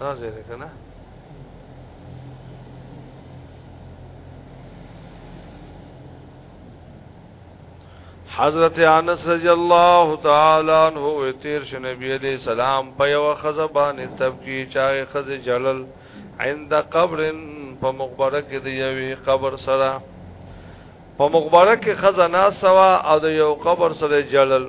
دا ځای دی که نه حضرت انس رضی الله تعالی عنہ وی تیر ش نبی علیہ السلام په یو خزه باندې تبکی چاغه خزه جلل عند قبر په مقبره کې دی یوی قبر سره په مقبره کې خزه ناسوا او د یو قبر سره جلل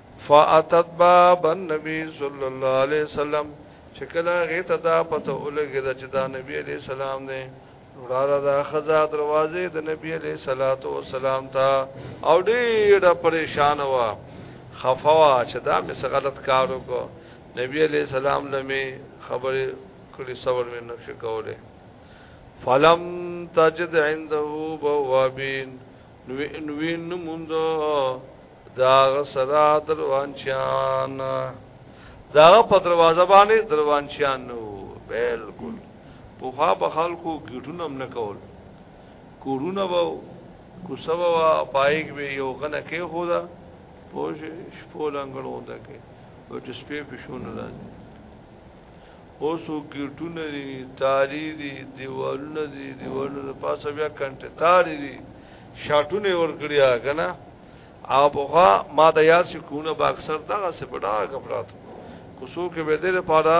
فاتت باب النبي صلی الله علیه وسلم چې کله غي ته دا پته ولګی دا چې دا نبی علیہ السلام دی وړاله دا خزا دروازه د نبی علیہ الصلوۃ والسلام ته او ډیر پریشان وا خفوا چې دا مې څه غلط کار وکړ نبی علیہ السلام لمه خبر کړي صبر مې نقش کوله فلم تجد عنده بوابین نو وین موند دا غسرا دروانچان دا په دروازه باندې دروانچان نو بالکل په خوا په خلکو ګټونه هم نه کول کورونه وو کوسه وا پایګ به یو غنه کې هو دا پوج شپو لنګړو ده کې او چې سپې پښونه راځي اوسو ګیټونه دي تاری دي دیوالونه دي دیوالونه د پاسه بیا کنټه تاری دي شاټونه ور کړیا کنه او بوغا ما د یاد شي کونه با اکثر دغه څه بډا غبرات کوسو کې به دې لپاره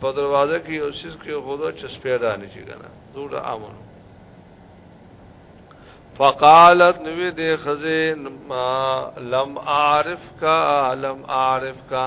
په دروازه کې یو سیس کې خدا چس پیدا نه شي کنه دوړ امن فقالت نوې دې خزه لم اعرف کا لم اعرف کا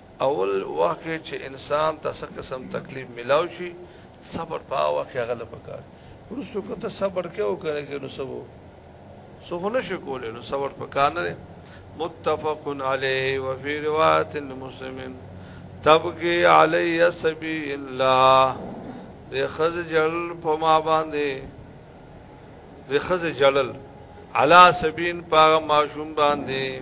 اول وخت کې چې انسان ته څه قسم تکلیف ملاو شي صبر په وخت کې غل پکار ورسو کو ته صبر کې او کنه کې نو سبو سو نه شي کولای نو صبر پکار نه متفق علیه وفي روایت مسلمین تبقی علی سبی الله د خز جل په ما باندې د خز جلل علا سبین پاغه ماشوم باندې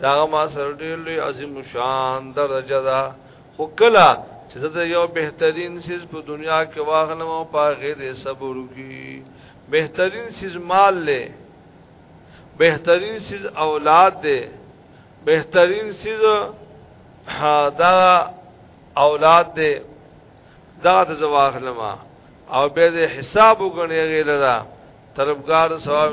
دا ما سره ډېر لوی عظیم شان درجه ده خو کله چې زه یو بهترین سیز په دنیا کې واخلم او په غیر صبر وکي بهترین سیز مال له بهترین سیز اولاد ده بهترین سیز دا اولاد ده دا د زواخلم او به حساب وګڼي غیر دا طلبګار ثواب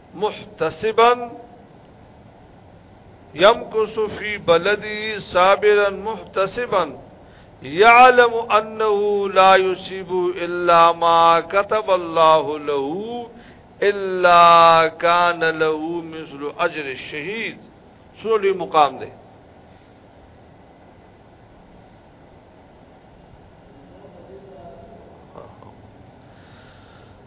محتسبا يمكث في بلدي صابرا محتسبا يعلم انه لا يصيب الا ما كتب الله له الا كان له مثل اجر الشهيد سوري مقام ده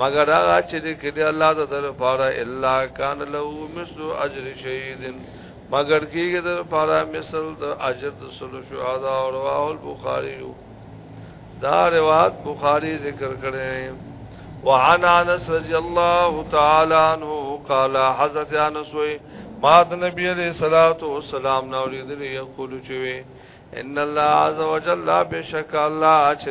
مگر هغه چې دې کې دې الله د در پاره الا کان له مثل اجر شهید مگر کېږي د پاره مثل د اجر د سلو شهدا او رواه البخاری دا روایت بخاری ذکر کړي وعن انس رضی الله تعالی عنہ قال حضرت انس وی ما د نبی علیہ الصلوۃ والسلام نو لیدل یقول چوي ان الله عز وجل بشک الله چې